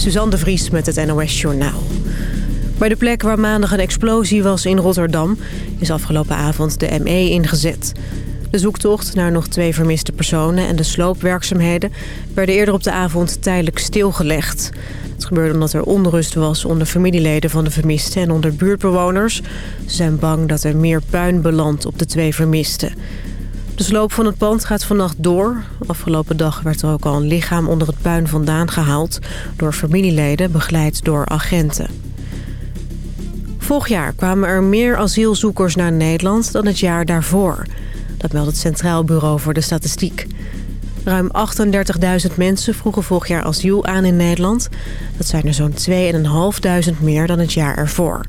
Suzanne de Vries met het NOS Journaal. Bij de plek waar maandag een explosie was in Rotterdam... is afgelopen avond de ME ingezet. De zoektocht naar nog twee vermiste personen en de sloopwerkzaamheden... werden eerder op de avond tijdelijk stilgelegd. Het gebeurde omdat er onrust was onder familieleden van de vermisten... en onder buurtbewoners. Ze zijn bang dat er meer puin belandt op de twee vermisten... De sloop van het pand gaat vannacht door. Afgelopen dag werd er ook al een lichaam onder het puin vandaan gehaald... door familieleden, begeleid door agenten. Vorig jaar kwamen er meer asielzoekers naar Nederland dan het jaar daarvoor. Dat meldt het Centraal Bureau voor de Statistiek. Ruim 38.000 mensen vroegen vorig jaar asiel aan in Nederland. Dat zijn er zo'n 2.500 meer dan het jaar ervoor.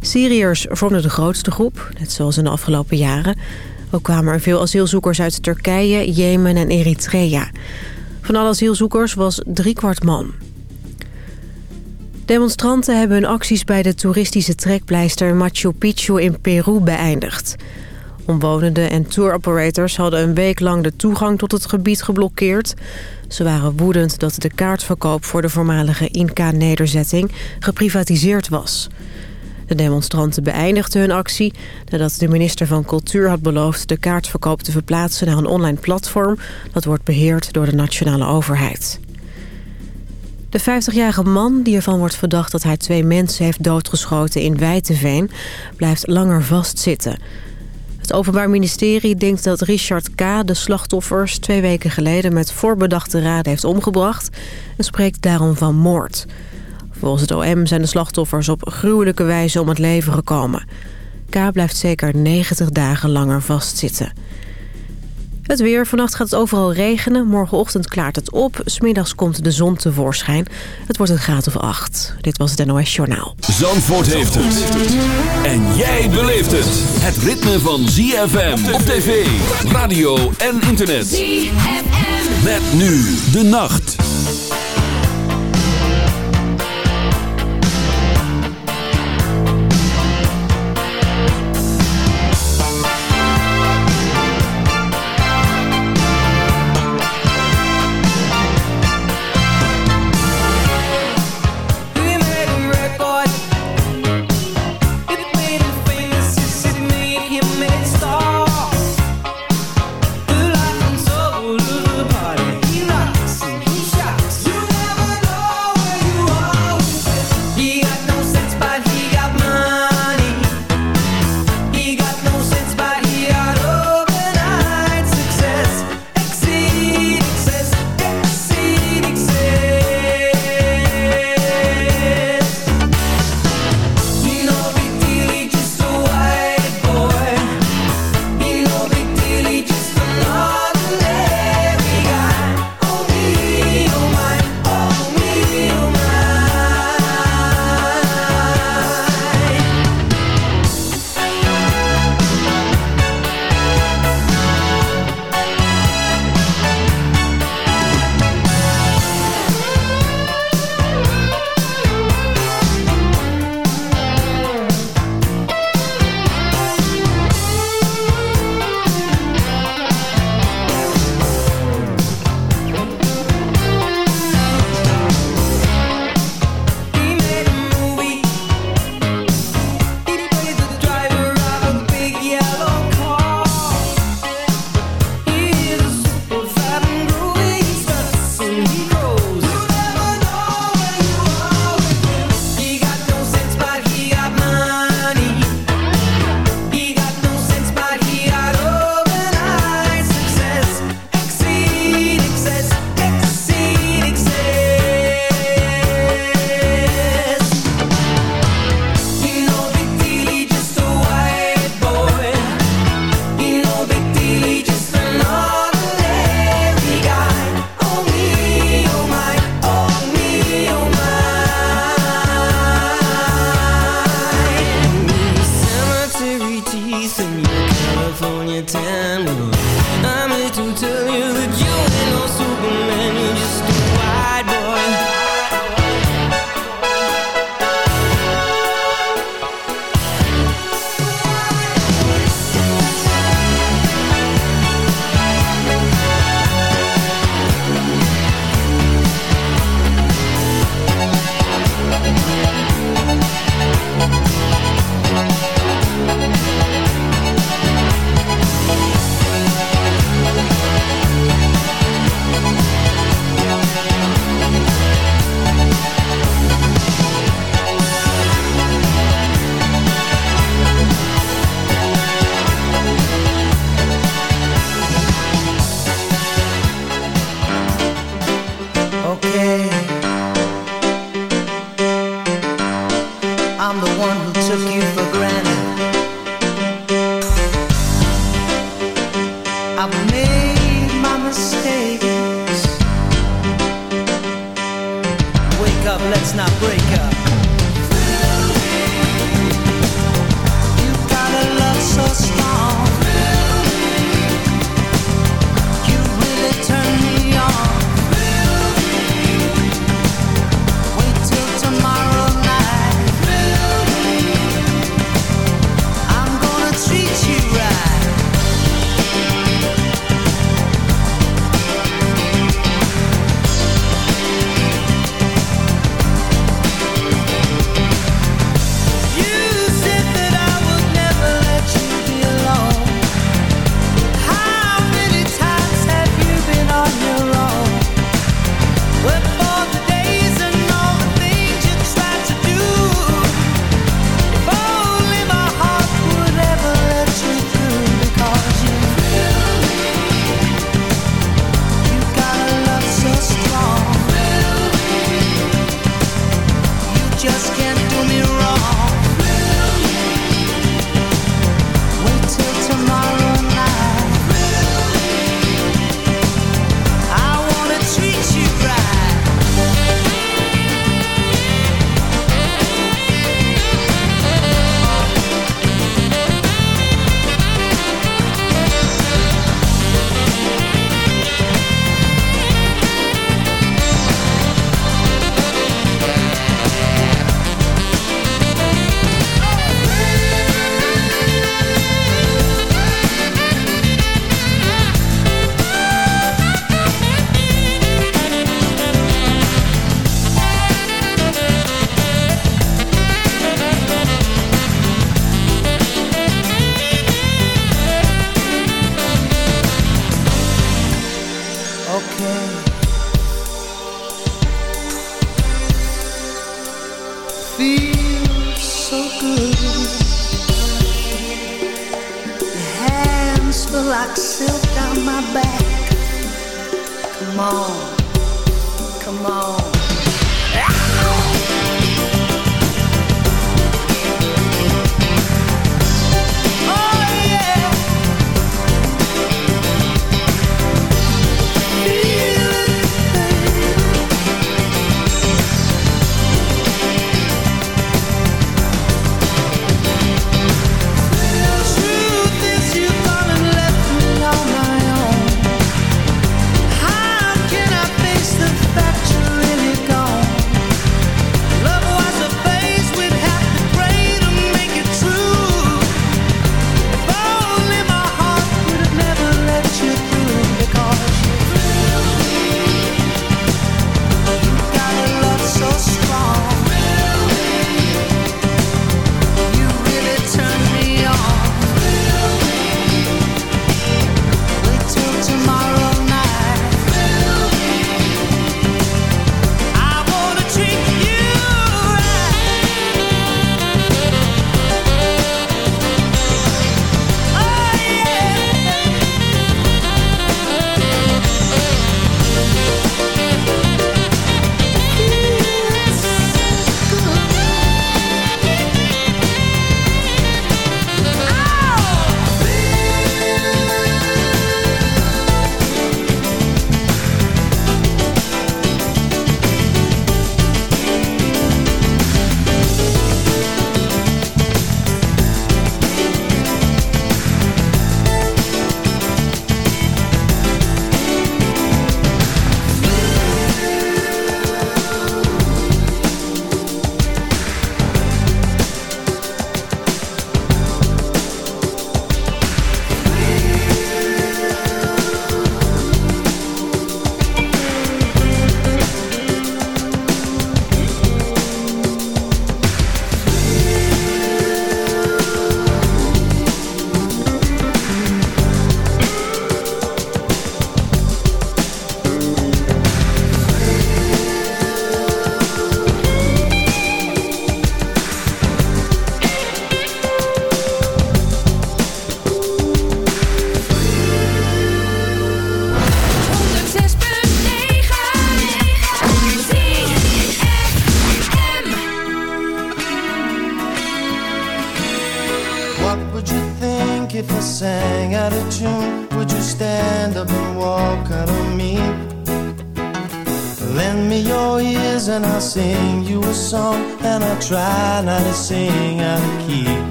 Syriërs vormden de grootste groep, net zoals in de afgelopen jaren... Ook kwamen er veel asielzoekers uit Turkije, Jemen en Eritrea. Van alle asielzoekers was driekwart man. Demonstranten hebben hun acties bij de toeristische trekpleister Machu Picchu in Peru beëindigd. Omwonenden en touroperators hadden een week lang de toegang tot het gebied geblokkeerd. Ze waren woedend dat de kaartverkoop voor de voormalige Inca-nederzetting geprivatiseerd was. De demonstranten beëindigden hun actie nadat de minister van Cultuur had beloofd de kaartverkoop te verplaatsen naar een online platform dat wordt beheerd door de nationale overheid. De 50-jarige man, die ervan wordt verdacht dat hij twee mensen heeft doodgeschoten in Wijtenveen, blijft langer vastzitten. Het Openbaar Ministerie denkt dat Richard K. de slachtoffers twee weken geleden met voorbedachte raad heeft omgebracht en spreekt daarom van moord. Volgens het OM zijn de slachtoffers op gruwelijke wijze om het leven gekomen. K blijft zeker 90 dagen langer vastzitten. Het weer. Vannacht gaat het overal regenen. Morgenochtend klaart het op. Smiddags komt de zon tevoorschijn. Het wordt een graad of acht. Dit was het NOS Journaal. Zandvoort heeft het. En jij beleeft het. Het ritme van ZFM op tv, radio en internet. ZFM. Met nu de nacht. I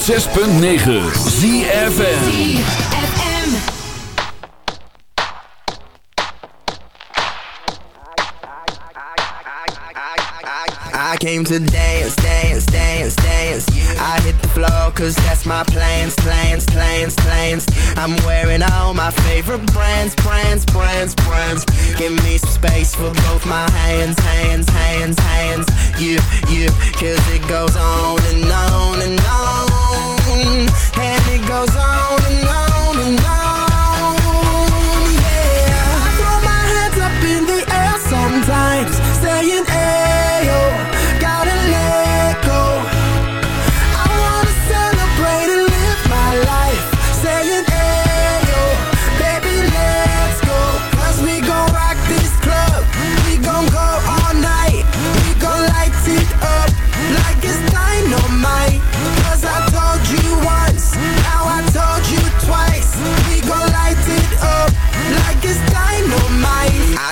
106.9 ZFN I came to dance, dance, dance, dance. I hit the floor cause that's my plans, plans, plans, plans. I'm wearing all my favorite brands